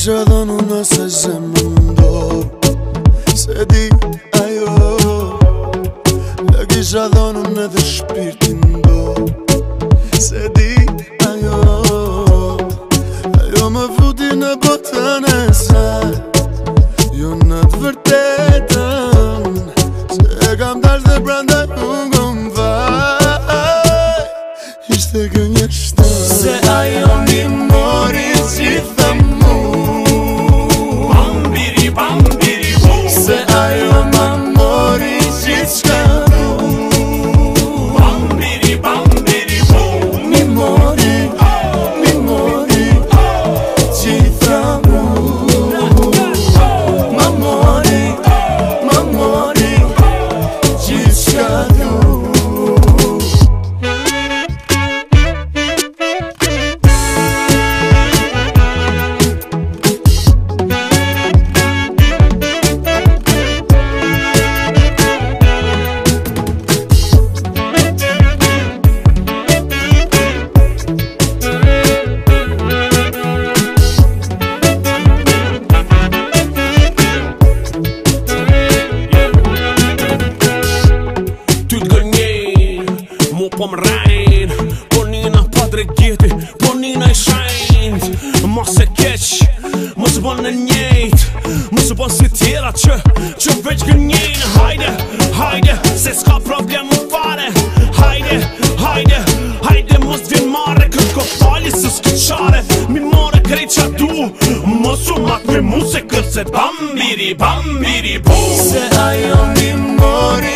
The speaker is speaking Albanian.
Kisha dhënë në se më ndo Se di ajo Dhe kisha dhënë në dhe shpirti ndo Se di ajo Ajo më futi në botën e sat Jo në të vërtetën Se e kam dash dhe branda unë gëmë vaj Ishte kënjë shtë Se ajo një mori qitha Mu po më rejn Po nina pa dregjeti Po nina i shajnjt Ma se keq Më se bon në njejt Më se bon si tjera që Që veç gë Hajde, hajde Se s'ka problem më fare Hajde, hajde Hajde më se vjen mare Këtë ko fali së s'ki qare Mi mare krej qa du Më se mat me mu se këtë se Bambiri, bambiri, bu Se ajo mi more